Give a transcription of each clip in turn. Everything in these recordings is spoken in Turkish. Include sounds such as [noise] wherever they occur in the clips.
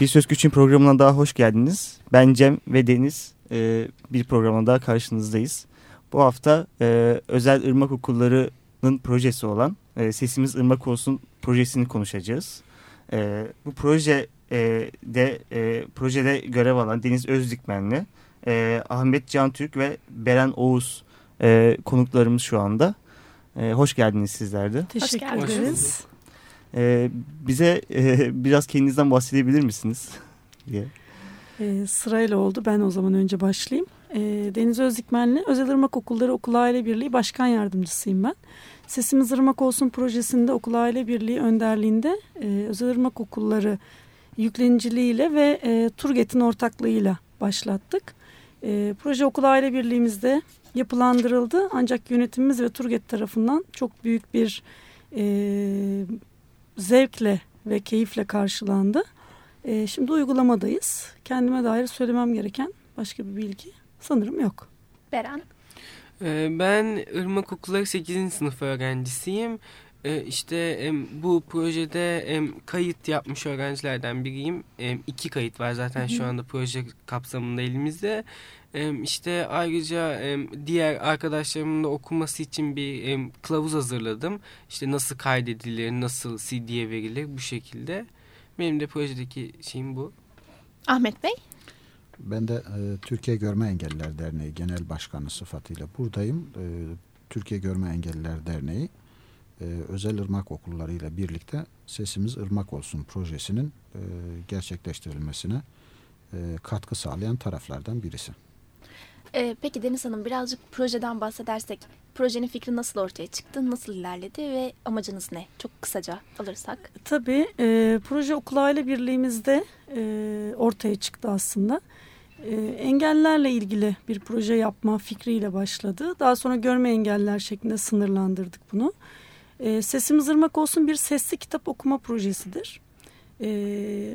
Bir Söz Güç'ün programına daha hoş geldiniz. Ben Cem ve Deniz e, bir programda daha karşınızdayız. Bu hafta e, özel ırmak okullarının projesi olan e, Sesimiz Irmak Olsun projesini konuşacağız. E, bu proje e, de e, projede görev alan Deniz Özdikmenli, e, Ahmet Can Türk ve Beren Oğuz e, konuklarımız şu anda. E, hoş geldiniz sizler de. Teşekkür hoş ederiz. E, bize e, [laughs] biraz kendinizden bahsedebilir misiniz? [laughs] diye. E, sırayla oldu. Ben o zaman önce başlayayım. E, Deniz Özdikmenli, Özel Irmak Okulları Okul Aile Birliği Başkan Yardımcısıyım ben. Sesimiz Irmak Olsun projesinde Okul Aile Birliği önderliğinde e, Özel Irmak Okulları yükleniciliğiyle ve e, Turget'in ortaklığıyla başlattık. E, proje Okul Aile Birliğimizde yapılandırıldı ancak yönetimimiz ve Turget tarafından çok büyük bir e, zevkle ve keyifle karşılandı. E, şimdi uygulamadayız. Kendime dair söylemem gereken başka bir bilgi sanırım yok. Beren? Ee, ben Irmak Okulları 8. sınıf öğrencisiyim. Ee, işte bu projede kayıt yapmış öğrencilerden biriyim. İki kayıt var zaten şu anda proje kapsamında elimizde. İşte ayrıca diğer arkadaşlarımın da okuması için bir kılavuz hazırladım. İşte nasıl kaydedilir, nasıl CD'ye verilir bu şekilde. Benim de projedeki şeyim bu. Ahmet Bey? Ben de e, Türkiye Görme Engelliler Derneği Genel Başkanı sıfatıyla buradayım. E, Türkiye Görme Engelliler Derneği e, özel ırmak okullarıyla birlikte Sesimiz Irmak Olsun projesinin e, gerçekleştirilmesine e, katkı sağlayan taraflardan birisi. E, peki Deniz Hanım birazcık projeden bahsedersek projenin fikri nasıl ortaya çıktı, nasıl ilerledi ve amacınız ne? Çok kısaca alırsak. Tabii e, proje okul aile birliğimizde e, ortaya çıktı aslında. E, engellerle ilgili bir proje yapma fikriyle başladı. Daha sonra görme engeller şeklinde sınırlandırdık bunu. E, Sesimiz Irmak Olsun bir sesli kitap okuma projesidir. E,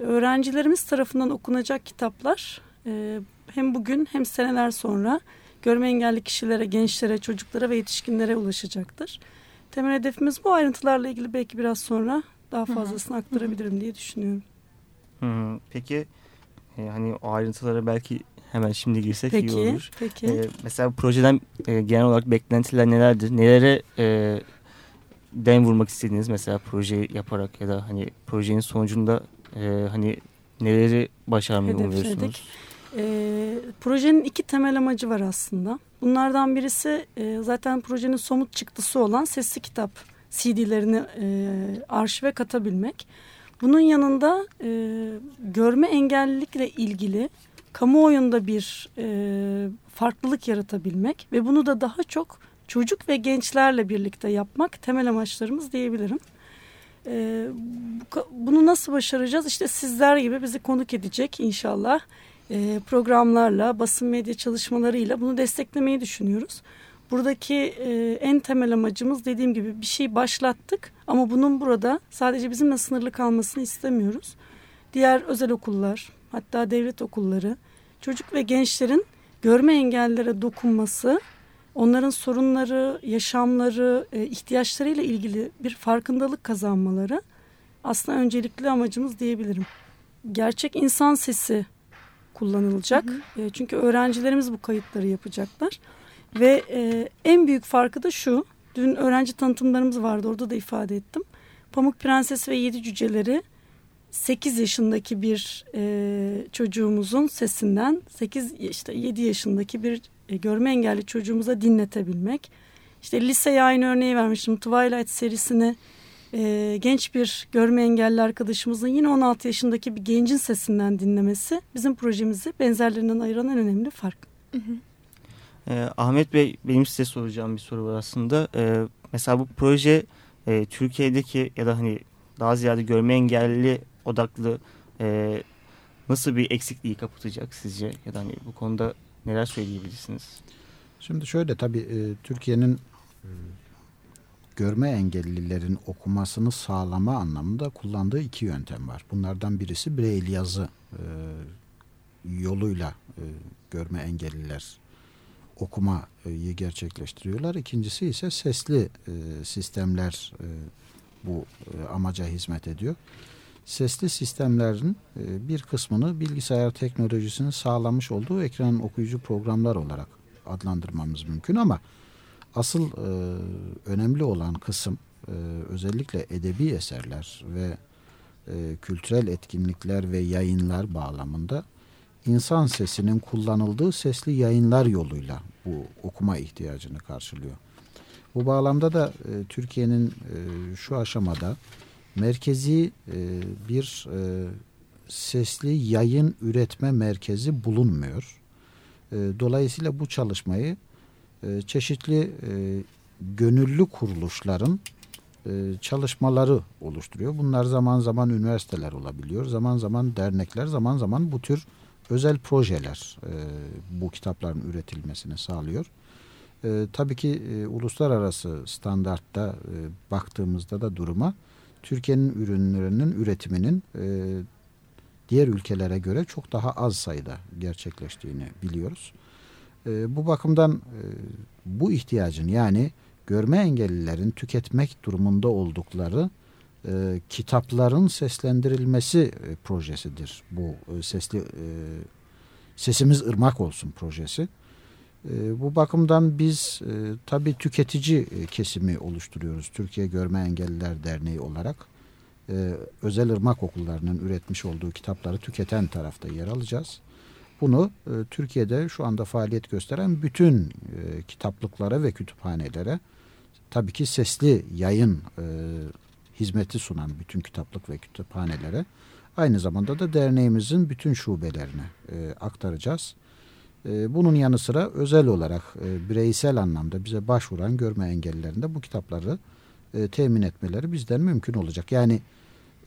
öğrencilerimiz tarafından okunacak kitaplar e, hem bugün hem seneler sonra görme engelli kişilere, gençlere, çocuklara ve yetişkinlere ulaşacaktır. Temel hedefimiz bu ayrıntılarla ilgili belki biraz sonra daha fazlasını aktarabilirim diye düşünüyorum. Hı, peki e, hani o ayrıntılara belki hemen şimdi girsek peki, iyi olur. Peki. E, mesela projeden e, genel olarak beklentiler nelerdir? Nelere e, den vurmak istediğiniz mesela proje yaparak ya da hani projenin sonucunda e, hani neleri başarmayı umuyorsunuz? E, projenin iki temel amacı var aslında. Bunlardan birisi e, zaten projenin somut çıktısı olan sesli kitap CD'lerini e, arşive katabilmek. Bunun yanında e, görme engellilikle ilgili kamuoyunda bir e, farklılık yaratabilmek ve bunu da daha çok çocuk ve gençlerle birlikte yapmak temel amaçlarımız diyebilirim. E, bunu nasıl başaracağız? İşte sizler gibi bizi konuk edecek inşallah e, programlarla, basın medya çalışmalarıyla bunu desteklemeyi düşünüyoruz. Buradaki e, en temel amacımız dediğim gibi bir şey başlattık ama bunun burada sadece bizimle sınırlı kalmasını istemiyoruz. Diğer özel okullar, hatta devlet okulları, çocuk ve gençlerin görme engellilere dokunması, onların sorunları, yaşamları, e, ihtiyaçlarıyla ilgili bir farkındalık kazanmaları aslında öncelikli amacımız diyebilirim. Gerçek insan sesi kullanılacak. Hı hı. E, çünkü öğrencilerimiz bu kayıtları yapacaklar. Ve e, en büyük farkı da şu. Dün öğrenci tanıtımlarımız vardı orada da ifade ettim. Pamuk Prenses ve Yedi Cüceleri 8 yaşındaki bir e, çocuğumuzun sesinden 8 işte 7 yaşındaki bir e, görme engelli çocuğumuza dinletebilmek. İşte liseye aynı örneği vermiştim. Twilight serisini e, genç bir görme engelli arkadaşımızın yine 16 yaşındaki bir gencin sesinden dinlemesi bizim projemizi benzerlerinden ayıran en önemli fark. Hı hı. E, Ahmet Bey benim size soracağım bir soru var aslında. E, mesela bu proje e, Türkiye'deki ya da hani daha ziyade görme engelli odaklı e, nasıl bir eksikliği kapatacak sizce? Ya da hani bu konuda neler söyleyebilirsiniz? Şimdi şöyle tabii e, Türkiye'nin görme engellilerin okumasını sağlama anlamında kullandığı iki yöntem var. Bunlardan birisi Braille yazı e, yoluyla e, görme engelliler okumayı gerçekleştiriyorlar. İkincisi ise sesli e, sistemler e, bu e, amaca hizmet ediyor. sesli sistemlerin e, bir kısmını bilgisayar teknolojisinin sağlamış olduğu ekran okuyucu programlar olarak adlandırmamız mümkün ama asıl e, önemli olan kısım e, özellikle edebi eserler ve e, kültürel etkinlikler ve yayınlar bağlamında insan sesinin kullanıldığı sesli yayınlar yoluyla bu okuma ihtiyacını karşılıyor. Bu bağlamda da e, Türkiye'nin e, şu aşamada merkezi e, bir e, sesli yayın üretme merkezi bulunmuyor. E, dolayısıyla bu çalışmayı e, çeşitli e, gönüllü kuruluşların e, çalışmaları oluşturuyor. Bunlar zaman zaman üniversiteler olabiliyor, zaman zaman dernekler, zaman zaman bu tür özel projeler e, bu kitapların üretilmesini sağlıyor. Tabii ki uluslararası standartta baktığımızda da duruma Türkiye'nin ürünlerinin üretiminin diğer ülkelere göre çok daha az sayıda gerçekleştiğini biliyoruz. E, bu bakımdan e, bu ihtiyacın yani görme engellilerin tüketmek durumunda oldukları e, kitapların seslendirilmesi e, projesidir. Bu e, sesli e, sesimiz ırmak olsun projesi. E, bu bakımdan biz e, tabii tüketici e, kesimi oluşturuyoruz. Türkiye Görme Engelliler Derneği olarak e, özel ırmak okullarının üretmiş olduğu kitapları tüketen tarafta yer alacağız. Bunu e, Türkiye'de şu anda faaliyet gösteren bütün e, kitaplıklara ve kütüphanelere tabii ki sesli yayın e, hizmeti sunan bütün kitaplık ve kütüphanelere aynı zamanda da derneğimizin bütün şubelerine e, aktaracağız. E, bunun yanı sıra özel olarak e, bireysel anlamda bize başvuran görme engellilerinde bu kitapları e, temin etmeleri bizden mümkün olacak. Yani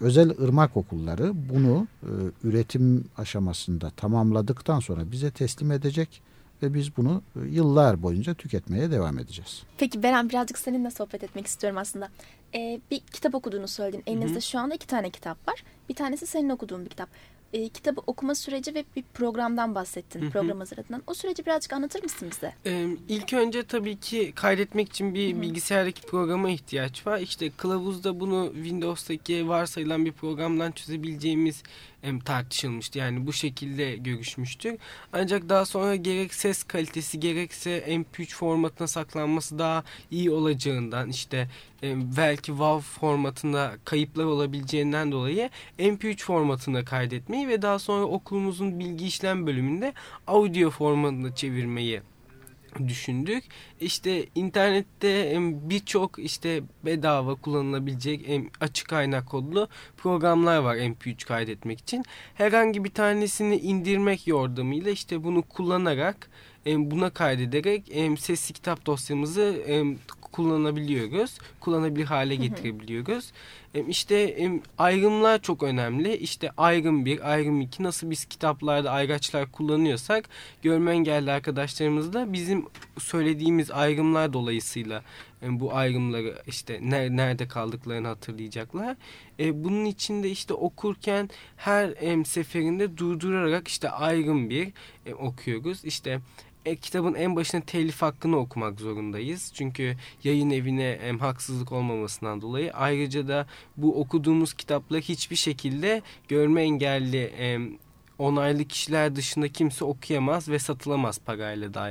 özel ırmak okulları bunu e, üretim aşamasında tamamladıktan sonra bize teslim edecek ve biz bunu e, yıllar boyunca tüketmeye devam edeceğiz. Peki Beren birazcık seninle sohbet etmek istiyorum aslında. Ee, bir kitap okuduğunu söyledin. Elinizde Hı-hı. şu anda iki tane kitap var. Bir tanesi senin okuduğun bir kitap e, kitabı okuma süreci ve bir programdan bahsettin. Hı hı. Program hazırladığından. O süreci birazcık anlatır mısın bize? Ee, ilk önce tabii ki kaydetmek için bir hı hı. bilgisayardaki programa ihtiyaç var. İşte kılavuzda bunu Windows'taki varsayılan bir programdan çözebileceğimiz em, tartışılmıştı. Yani bu şekilde görüşmüştük. Ancak daha sonra gerek ses kalitesi gerekse MP3 formatına saklanması daha iyi olacağından işte belki WAV formatında kayıplar olabileceğinden dolayı MP3 formatında kaydetmeyi ve daha sonra okulumuzun bilgi işlem bölümünde audio formatına çevirmeyi düşündük. İşte internette birçok işte bedava kullanılabilecek açık kaynak kodlu programlar var MP3 kaydetmek için. Herhangi bir tanesini indirmek yordamıyla işte bunu kullanarak buna kaydederek sesli kitap dosyamızı kullanabiliyoruz. Kullanabilir hale getirebiliyoruz. İşte ayrımlar çok önemli. İşte ayrım bir, ayrım iki nasıl biz kitaplarda ayraçlar kullanıyorsak görme engelli arkadaşlarımız da bizim söylediğimiz ayrımlar dolayısıyla bu ayrımları işte nerede kaldıklarını hatırlayacaklar. Bunun içinde işte okurken her seferinde durdurarak işte ayrım bir okuyoruz. İşte e, kitabın en başına telif hakkını okumak zorundayız. Çünkü yayın evine hem haksızlık olmamasından dolayı ayrıca da bu okuduğumuz kitaplar hiçbir şekilde görme engelli e, onaylı kişiler dışında kimse okuyamaz ve satılamaz parayla da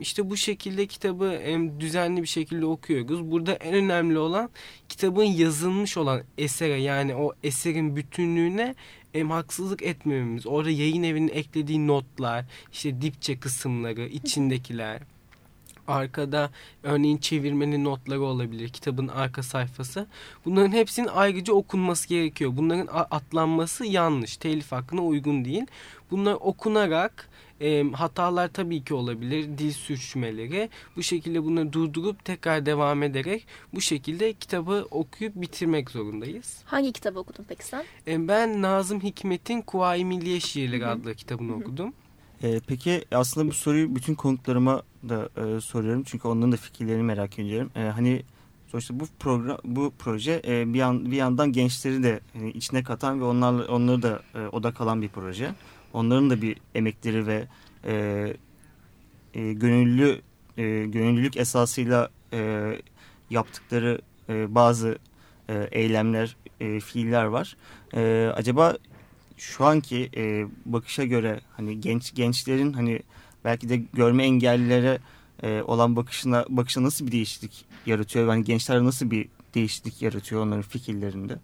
işte bu şekilde kitabı düzenli bir şekilde okuyoruz. Burada en önemli olan kitabın yazılmış olan esere yani o eserin bütünlüğüne hem haksızlık etmememiz. Orada yayın evinin eklediği notlar, işte dipçe kısımları, içindekiler. Arkada örneğin çevirmenin notları olabilir. Kitabın arka sayfası. Bunların hepsinin ayrıca okunması gerekiyor. Bunların atlanması yanlış. Telif hakkına uygun değil. Bunlar okunarak e, hatalar tabii ki olabilir. Dil sürçmeleri. Bu şekilde bunları durdurup tekrar devam ederek bu şekilde kitabı okuyup bitirmek zorundayız. Hangi kitabı okudun peki sen? E, ben Nazım Hikmet'in Kuvayi Milliye Şiirleri Hı -hı. adlı kitabını Hı -hı. okudum. E, peki aslında bu soruyu bütün konuklarıma da e, soruyorum. Çünkü onların da fikirlerini merak ediyorum. E, hani sonuçta bu program bu proje e, bir yan bir yandan gençleri de e, içine katan ve onlarla onları da e, odak alan bir proje. Onların da bir emekleri ve e, e, gönüllü e, gönüllülük esasıyla e, yaptıkları e, bazı e, eylemler e, fiiller var. E, acaba şu anki e, bakışa göre hani genç gençlerin hani belki de görme engellilere e, olan bakışına bakışa nasıl bir değişiklik yaratıyor? Yani gençler nasıl bir değişiklik yaratıyor onların fikirlerinde?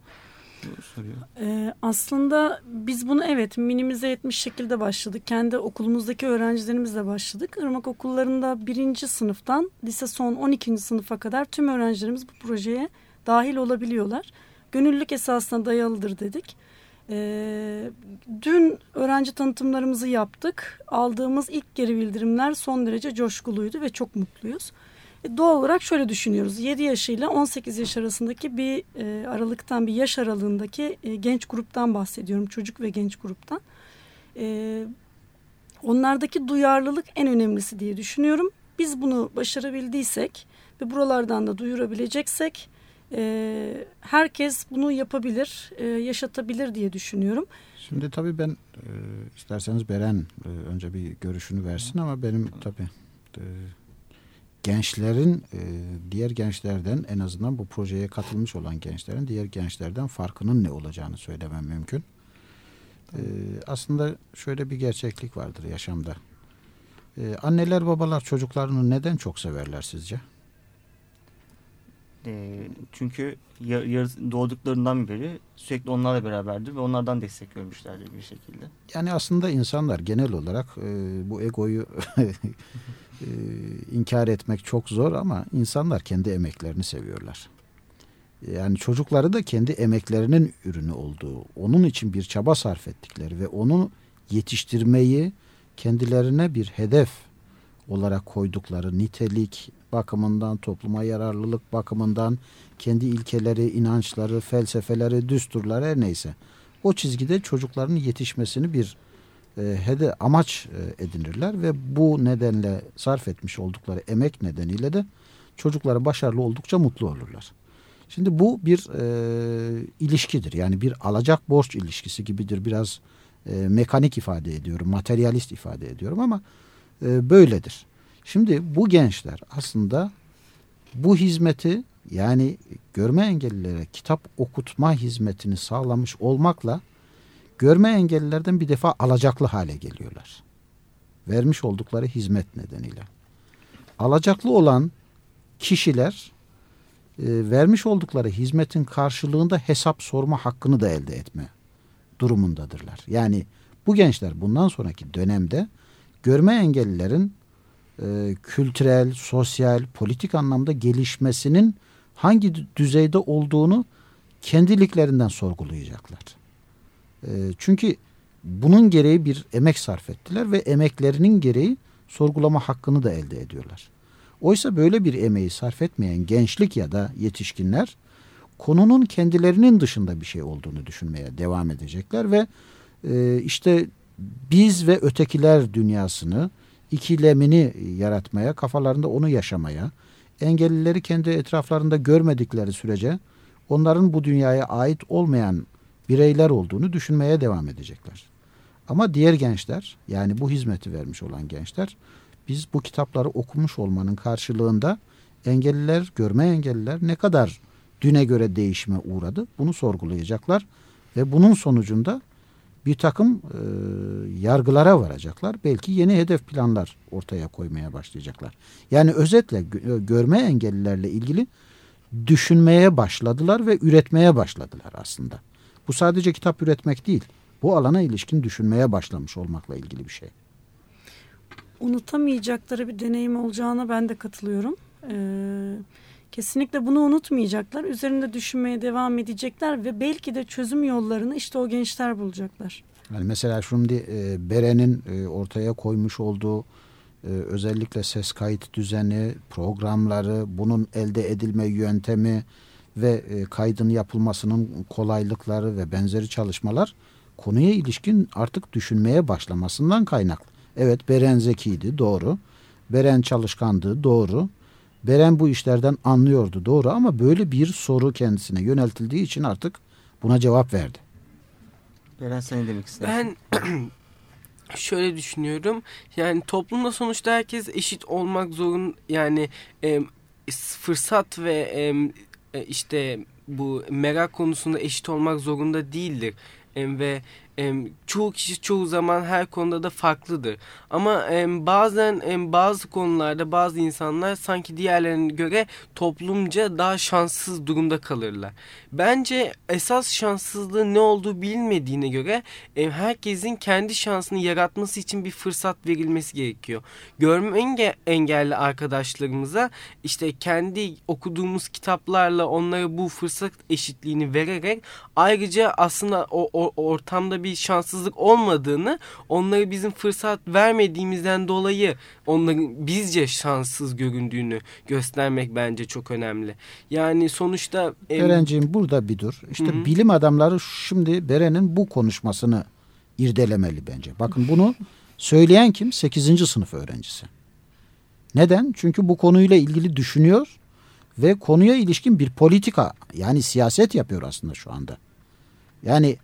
Ee, aslında biz bunu evet minimize etmiş şekilde başladık. Kendi okulumuzdaki öğrencilerimizle başladık. Irmak okullarında birinci sınıftan lise son 12. sınıfa kadar tüm öğrencilerimiz bu projeye dahil olabiliyorlar. Gönüllülük esasına dayalıdır dedik. Ee, dün öğrenci tanıtımlarımızı yaptık. Aldığımız ilk geri bildirimler son derece coşkuluydu ve çok mutluyuz. E, doğal olarak şöyle düşünüyoruz. 7 yaşıyla 18 yaş arasındaki bir e, aralıktan bir yaş aralığındaki e, genç gruptan bahsediyorum. Çocuk ve genç gruptan. E, onlardaki duyarlılık en önemlisi diye düşünüyorum. Biz bunu başarabildiysek ve buralardan da duyurabileceksek e, herkes bunu yapabilir, e, yaşatabilir diye düşünüyorum. Şimdi tabii ben e, isterseniz Beren e, önce bir görüşünü versin ama benim tabii e, gençlerin e, diğer gençlerden en azından bu projeye katılmış olan gençlerin diğer gençlerden farkının ne olacağını söylemem mümkün. E, aslında şöyle bir gerçeklik vardır yaşamda. E, anneler babalar çocuklarını neden çok severler sizce? E, çünkü doğduklarından beri sürekli onlarla beraberdi ve onlardan destek görmüşlerdi bir şekilde. Yani aslında insanlar genel olarak e, bu egoyu [laughs] e, inkar etmek çok zor ama insanlar kendi emeklerini seviyorlar. Yani çocukları da kendi emeklerinin ürünü olduğu, onun için bir çaba sarf ettikleri ve onu yetiştirmeyi kendilerine bir hedef olarak koydukları nitelik, bakımından, topluma yararlılık bakımından kendi ilkeleri, inançları, felsefeleri, düsturları her neyse. O çizgide çocukların yetişmesini bir e, hede amaç e, edinirler ve bu nedenle sarf etmiş oldukları emek nedeniyle de çocukları başarılı oldukça mutlu olurlar. Şimdi bu bir e, ilişkidir. Yani bir alacak borç ilişkisi gibidir. Biraz e, mekanik ifade ediyorum, materyalist ifade ediyorum ama e, böyledir. Şimdi bu gençler aslında bu hizmeti yani görme engellilere kitap okutma hizmetini sağlamış olmakla görme engellilerden bir defa alacaklı hale geliyorlar. Vermiş oldukları hizmet nedeniyle. Alacaklı olan kişiler e, vermiş oldukları hizmetin karşılığında hesap sorma hakkını da elde etme durumundadırlar. Yani bu gençler bundan sonraki dönemde görme engellilerin e, kültürel, sosyal, politik anlamda gelişmesinin hangi düzeyde olduğunu kendiliklerinden sorgulayacaklar. E, çünkü bunun gereği bir emek sarf ettiler ve emeklerinin gereği sorgulama hakkını da elde ediyorlar. Oysa böyle bir emeği sarf etmeyen gençlik ya da yetişkinler konunun kendilerinin dışında bir şey olduğunu düşünmeye devam edecekler ve e, işte biz ve ötekiler dünyasını ikilemini yaratmaya, kafalarında onu yaşamaya, engellileri kendi etraflarında görmedikleri sürece onların bu dünyaya ait olmayan bireyler olduğunu düşünmeye devam edecekler. Ama diğer gençler yani bu hizmeti vermiş olan gençler biz bu kitapları okumuş olmanın karşılığında engelliler, görme engelliler ne kadar düne göre değişime uğradı bunu sorgulayacaklar ve bunun sonucunda bir takım e, yargılara varacaklar. Belki yeni hedef planlar ortaya koymaya başlayacaklar. Yani özetle görme engellilerle ilgili düşünmeye başladılar ve üretmeye başladılar aslında. Bu sadece kitap üretmek değil. Bu alana ilişkin düşünmeye başlamış olmakla ilgili bir şey. Unutamayacakları bir deneyim olacağına ben de katılıyorum. Ee, kesinlikle bunu unutmayacaklar. Üzerinde düşünmeye devam edecekler ve belki de çözüm yollarını işte o gençler bulacaklar. Yani mesela şimdi e, Beren'in e, ortaya koymuş olduğu e, özellikle ses kayıt düzeni, programları, bunun elde edilme yöntemi ve e, kaydın yapılmasının kolaylıkları ve benzeri çalışmalar konuya ilişkin artık düşünmeye başlamasından kaynaklı. Evet Beren zekiydi doğru. Beren çalışkandı doğru. Beren bu işlerden anlıyordu doğru ama böyle bir soru kendisine yöneltildiği için artık buna cevap verdi. Beren sen demek istersin? Ben [clears throat] şöyle düşünüyorum. Yani toplumda sonuçta herkes eşit olmak zorun yani e, fırsat ve e, işte bu merak konusunda eşit olmak zorunda değildir. E, ve çoğu kişi çoğu zaman her konuda da farklıdır. Ama bazen bazı konularda bazı insanlar sanki diğerlerine göre toplumca daha şanssız durumda kalırlar. Bence esas şanssızlığı ne olduğu bilinmediğine göre herkesin kendi şansını yaratması için bir fırsat verilmesi gerekiyor. Görme enge engelli arkadaşlarımıza işte kendi okuduğumuz kitaplarla onlara bu fırsat eşitliğini vererek ayrıca aslında o, o ortamda bir şanssızlık olmadığını onları bizim fırsat vermediğimizden dolayı onların bizce şanssız göründüğünü göstermek bence çok önemli. Yani sonuçta... Erenciğim burada bir dur. İşte Hı -hı. bilim adamları şimdi Beren'in bu konuşmasını irdelemeli bence. Bakın bunu söyleyen kim? 8. sınıf öğrencisi. Neden? Çünkü bu konuyla ilgili düşünüyor ve konuya ilişkin bir politika yani siyaset yapıyor aslında şu anda. Yani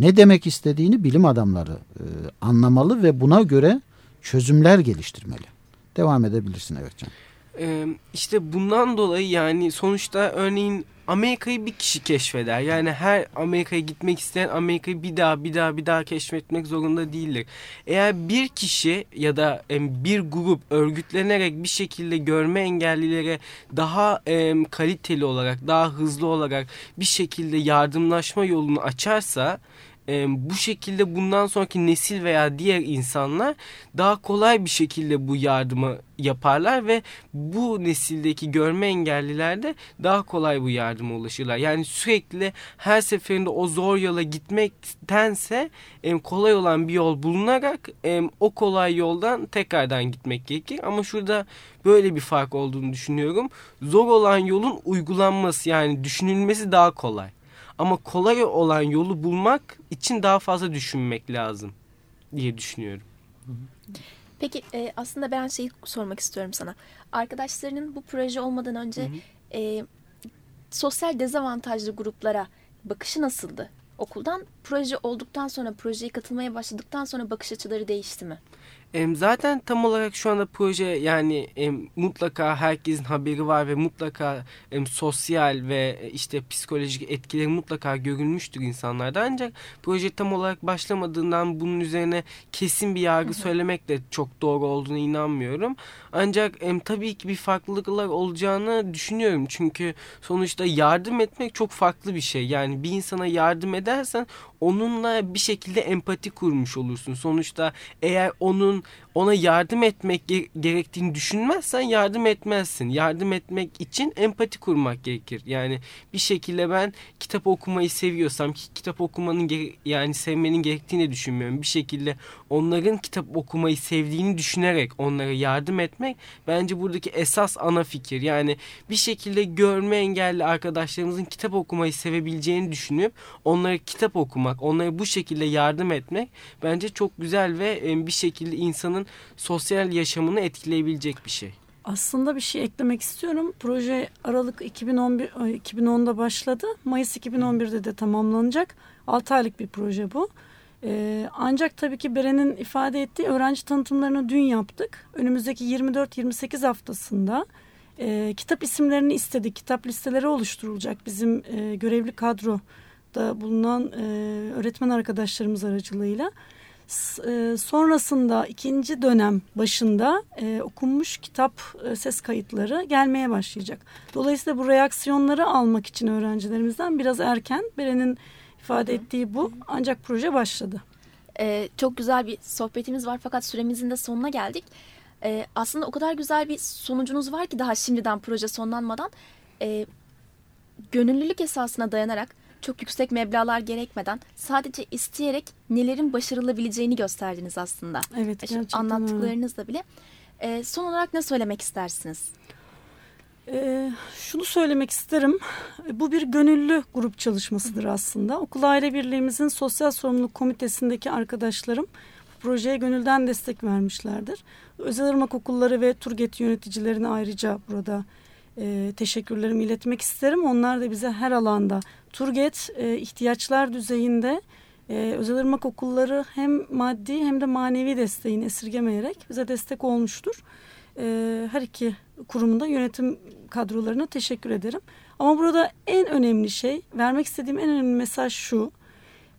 ne demek istediğini bilim adamları e, anlamalı ve buna göre çözümler geliştirmeli. Devam edebilirsin evet Can. Ee, işte bundan dolayı yani sonuçta örneğin Amerika'yı bir kişi keşfeder. Yani her Amerika'ya gitmek isteyen Amerika'yı bir daha bir daha bir daha keşfetmek zorunda değildir. Eğer bir kişi ya da bir grup örgütlenerek bir şekilde görme engellilere daha kaliteli olarak, daha hızlı olarak bir şekilde yardımlaşma yolunu açarsa e, bu şekilde bundan sonraki nesil veya diğer insanlar daha kolay bir şekilde bu yardımı yaparlar ve bu nesildeki görme engelliler de daha kolay bu yardıma ulaşırlar. Yani sürekli her seferinde o zor yola gitmektense e, kolay olan bir yol bulunarak e, o kolay yoldan tekrardan gitmek gerekir. Ama şurada böyle bir fark olduğunu düşünüyorum. Zor olan yolun uygulanması yani düşünülmesi daha kolay. Ama kolay olan yolu bulmak için daha fazla düşünmek lazım diye düşünüyorum. Peki e, aslında ben şeyi sormak istiyorum sana. Arkadaşlarının bu proje olmadan önce hı hı. E, sosyal dezavantajlı gruplara bakışı nasıldı? Okuldan proje olduktan sonra, projeye katılmaya başladıktan sonra bakış açıları değişti mi? Zaten tam olarak şu anda proje yani mutlaka herkesin haberi var ve mutlaka sosyal ve işte psikolojik etkileri mutlaka görülmüştür insanlarda. Ancak proje tam olarak başlamadığından bunun üzerine kesin bir yargı söylemek de çok doğru olduğunu inanmıyorum. Ancak tabii ki bir farklılıklar olacağını düşünüyorum. Çünkü sonuçta yardım etmek çok farklı bir şey. Yani bir insana yardım edersen onunla bir şekilde empati kurmuş olursun. Sonuçta eğer onun ona yardım etmek gerektiğini düşünmezsen yardım etmezsin. Yardım etmek için empati kurmak gerekir. Yani bir şekilde ben kitap okumayı seviyorsam ki kitap okumanın yani sevmenin gerektiğini düşünmüyorum. Bir şekilde onların kitap okumayı sevdiğini düşünerek onlara yardım etmek bence buradaki esas ana fikir. Yani bir şekilde görme engelli arkadaşlarımızın kitap okumayı sevebileceğini düşünüp onlara kitap okumak, onlara bu şekilde yardım etmek bence çok güzel ve bir şekilde insanın sosyal yaşamını etkileyebilecek bir şey. Aslında bir şey eklemek istiyorum. Proje Aralık 2011 2010'da başladı. Mayıs 2011'de de tamamlanacak. 6 aylık bir proje bu. Ee, ancak tabii ki Beren'in ifade ettiği öğrenci tanıtımlarını dün yaptık. Önümüzdeki 24-28 haftasında e, kitap isimlerini istedik. Kitap listeleri oluşturulacak bizim e, görevli kadroda bulunan e, öğretmen arkadaşlarımız aracılığıyla. E, sonrasında ikinci dönem başında e, okunmuş kitap e, ses kayıtları gelmeye başlayacak. Dolayısıyla bu reaksiyonları almak için öğrencilerimizden biraz erken Beren'in ifade ettiği bu ancak proje başladı. Ee, çok güzel bir sohbetimiz var fakat süremizin de sonuna geldik. Ee, aslında o kadar güzel bir sonucunuz var ki daha şimdiden proje sonlanmadan e, gönüllülük esasına dayanarak çok yüksek meblalar gerekmeden sadece isteyerek nelerin başarılabileceğini gösterdiniz aslında. Evet gerçekten Anlattıklarınızla bile. E, son olarak ne söylemek istersiniz? E, şunu söylemek isterim. Bu bir gönüllü grup çalışmasıdır aslında. Okul Aile Birliğimizin Sosyal Sorumluluk Komitesi'ndeki arkadaşlarım projeye gönülden destek vermişlerdir. Özel Irmak Okulları ve Turget yöneticilerine ayrıca burada e, teşekkürlerimi iletmek isterim. Onlar da bize her alanda Turget e, ihtiyaçlar düzeyinde e, özel okulları hem maddi hem de manevi desteğini esirgemeyerek bize destek olmuştur. E, her iki kurumunda yönetim kadrolarına teşekkür ederim. Ama burada en önemli şey, vermek istediğim en önemli mesaj şu.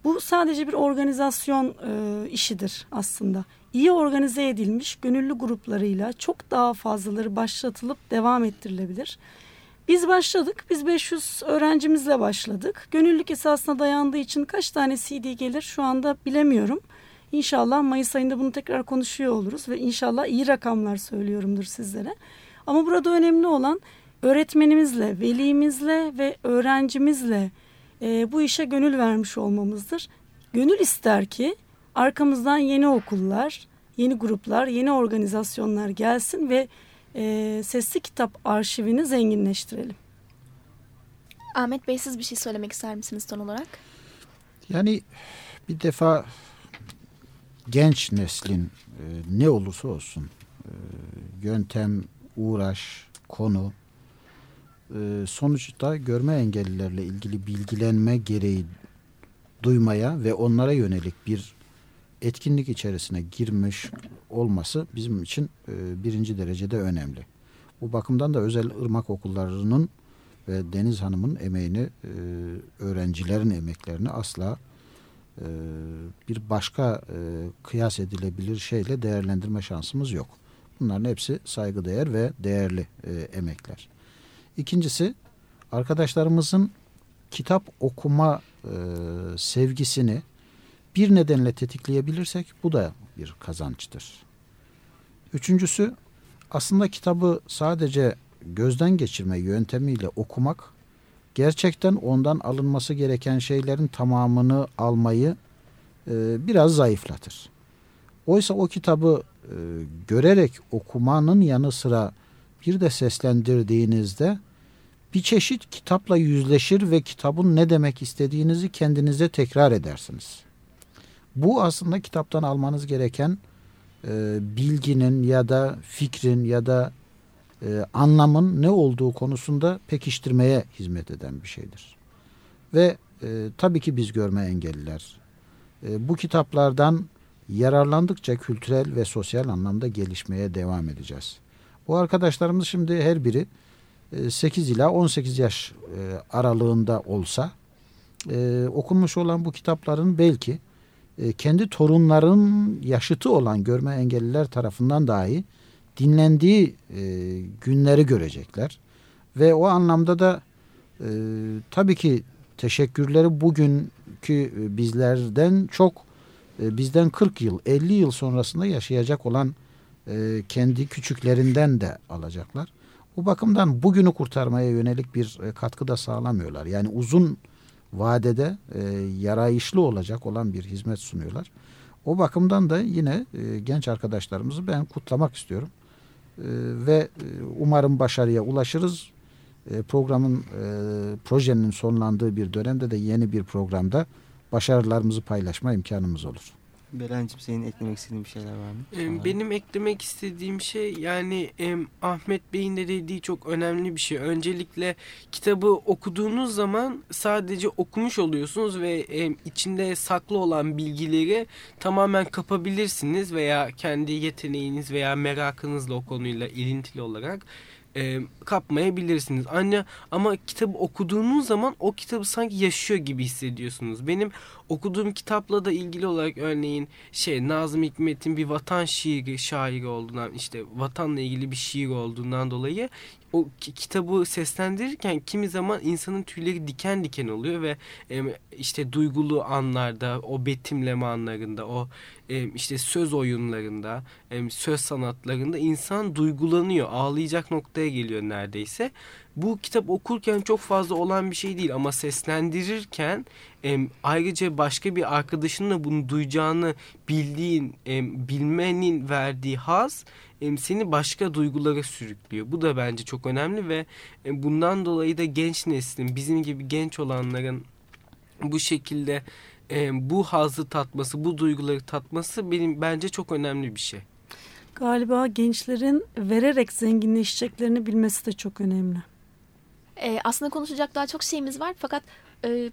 Bu sadece bir organizasyon e, işidir aslında. İyi organize edilmiş gönüllü gruplarıyla çok daha fazlaları başlatılıp devam ettirilebilir. Biz başladık. Biz 500 öğrencimizle başladık. Gönüllülük esasına dayandığı için kaç tane CD gelir şu anda bilemiyorum. İnşallah Mayıs ayında bunu tekrar konuşuyor oluruz ve inşallah iyi rakamlar söylüyorumdur sizlere. Ama burada önemli olan öğretmenimizle, velimizle ve öğrencimizle e, bu işe gönül vermiş olmamızdır. Gönül ister ki arkamızdan yeni okullar, yeni gruplar, yeni organizasyonlar gelsin ve e, sesli kitap arşivini zenginleştirelim. Ahmet Bey siz bir şey söylemek ister misiniz son olarak? Yani bir defa genç neslin e, ne olursa olsun e, yöntem, uğraş, konu e, sonuçta görme engellilerle ilgili bilgilenme gereği duymaya ve onlara yönelik bir etkinlik içerisine girmiş olması bizim için e, birinci derecede önemli. Bu bakımdan da özel ırmak okullarının ve Deniz Hanım'ın emeğini, e, öğrencilerin emeklerini asla e, bir başka kıyas edilebilir şeyle değerlendirme şansımız yok. Bunların hepsi saygıdeğer ve değerli emekler. İkincisi arkadaşlarımızın kitap okuma e, sevgisini bir nedenle tetikleyebilirsek bu da bir kazançtır. Üçüncüsü aslında kitabı sadece gözden geçirme yöntemiyle okumak gerçekten ondan alınması gereken şeylerin tamamını almayı e, biraz zayıflatır. Oysa o kitabı e, görerek okumanın yanı sıra bir de seslendirdiğinizde bir çeşit kitapla yüzleşir ve kitabın ne demek istediğinizi kendinize tekrar edersiniz. Bu aslında kitaptan almanız gereken e, bilginin ya da fikrin ya da e, anlamın ne olduğu konusunda pekiştirmeye hizmet eden bir şeydir. Ve e, tabii ki biz görme engelliler e, bu kitaplardan yararlandıkça kültürel ve sosyal anlamda gelişmeye devam edeceğiz. Bu arkadaşlarımız şimdi her biri 8 e, ila 18 yaş e, aralığında olsa e, okunmuş olan bu kitapların belki kendi torunların yaşıtı olan görme engelliler tarafından dahi dinlendiği günleri görecekler. Ve o anlamda da tabii ki teşekkürleri bugünkü bizlerden çok bizden 40 yıl 50 yıl sonrasında yaşayacak olan kendi küçüklerinden de alacaklar. Bu bakımdan bugünü kurtarmaya yönelik bir e, katkı da sağlamıyorlar. Yani uzun vadede e, yarayışlı olacak olan bir hizmet sunuyorlar. O bakımdan da yine e, genç arkadaşlarımızı ben kutlamak istiyorum. E, ve e, umarım başarıya ulaşırız. E, programın, e, projenin sonlandığı bir dönemde de yeni bir programda başarılarımızı paylaşma imkanımız olur. Berencim senin eklemek istediğin bir şeyler var mı? Benim eklemek istediğim şey yani Ahmet Bey'in de dediği çok önemli bir şey. Öncelikle kitabı okuduğunuz zaman sadece okumuş oluyorsunuz ve içinde saklı olan bilgileri tamamen kapabilirsiniz veya kendi yeteneğiniz veya merakınızla o konuyla ilintili olarak e, kapmayabilirsiniz. Anne ama kitabı okuduğunuz zaman o kitabı sanki yaşıyor gibi hissediyorsunuz. Benim okuduğum kitapla da ilgili olarak örneğin şey Nazım Hikmet'in bir vatan şiiri şairi olduğundan işte vatanla ilgili bir şiir olduğundan dolayı o kitabı seslendirirken kimi zaman insanın tüyleri diken diken oluyor ve e, işte duygulu anlarda, o betimleme anlarında, o e, işte söz oyunlarında, e, söz sanatlarında insan duygulanıyor, ağlayacak noktaya geliyor neredeyse. Bu kitap okurken çok fazla olan bir şey değil ama seslendirirken e, ayrıca başka bir arkadaşının da bunu duyacağını bildiğin, e, bilmenin verdiği haz seni başka duygulara sürüklüyor. Bu da bence çok önemli ve bundan dolayı da genç neslin bizim gibi genç olanların bu şekilde bu hazı tatması, bu duyguları tatması benim bence çok önemli bir şey. Galiba gençlerin vererek zenginleşeceklerini bilmesi de çok önemli. E, aslında konuşacak daha çok şeyimiz var fakat e,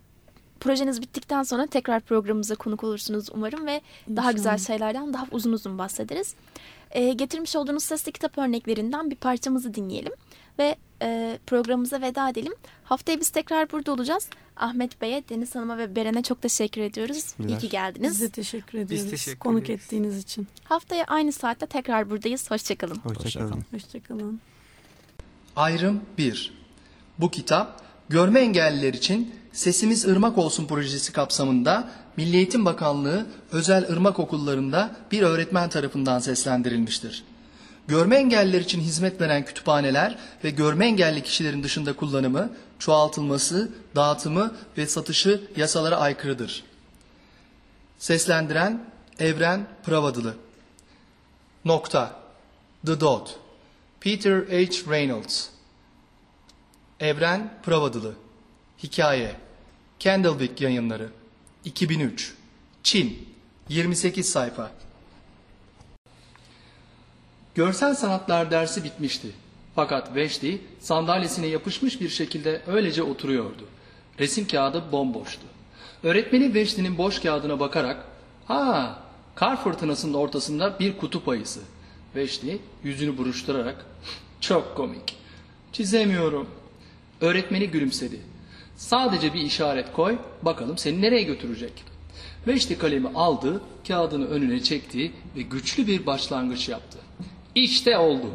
projeniz bittikten sonra tekrar programımıza konuk olursunuz umarım ve İnşallah. daha güzel şeylerden daha uzun uzun bahsederiz. E, getirmiş olduğunuz sesli kitap örneklerinden bir parçamızı dinleyelim ve e, programımıza veda edelim. Haftaya biz tekrar burada olacağız. Ahmet Bey'e, Deniz Hanım'a ve Beren'e çok teşekkür ediyoruz. İyi ki geldiniz. Biz de teşekkür ediyoruz. teşekkür Konuk ederiz. ettiğiniz için. Haftaya aynı saatte tekrar buradayız. Hoşçakalın. Hoşçakalın. Hoşçakalın. Hoşçakalın. Ayrım 1. Bu kitap görme engelliler için Sesimiz Irmak Olsun projesi kapsamında Milli Eğitim Bakanlığı özel ırmak okullarında bir öğretmen tarafından seslendirilmiştir. Görme engelliler için hizmet veren kütüphaneler ve görme engelli kişilerin dışında kullanımı, çoğaltılması, dağıtımı ve satışı yasalara aykırıdır. Seslendiren Evren Pravadılı Nokta The Dot Peter H. Reynolds Evren Pravadılı Hikaye Candlewick Yayınları 2003 Çin 28 sayfa Görsel sanatlar dersi bitmişti. Fakat Veşti sandalyesine yapışmış bir şekilde öylece oturuyordu. Resim kağıdı bomboştu. Öğretmeni Veşti'nin boş kağıdına bakarak ''Ha, kar fırtınasının ortasında bir kutup ayısı.'' Veşti yüzünü buruşturarak ''Çok komik. Çizemiyorum.'' Öğretmeni gülümsedi. ''Sadece bir işaret koy, bakalım seni nereye götürecek?'' Veşti kalemi aldı, kağıdını önüne çekti ve güçlü bir başlangıç yaptı. İşte oldu.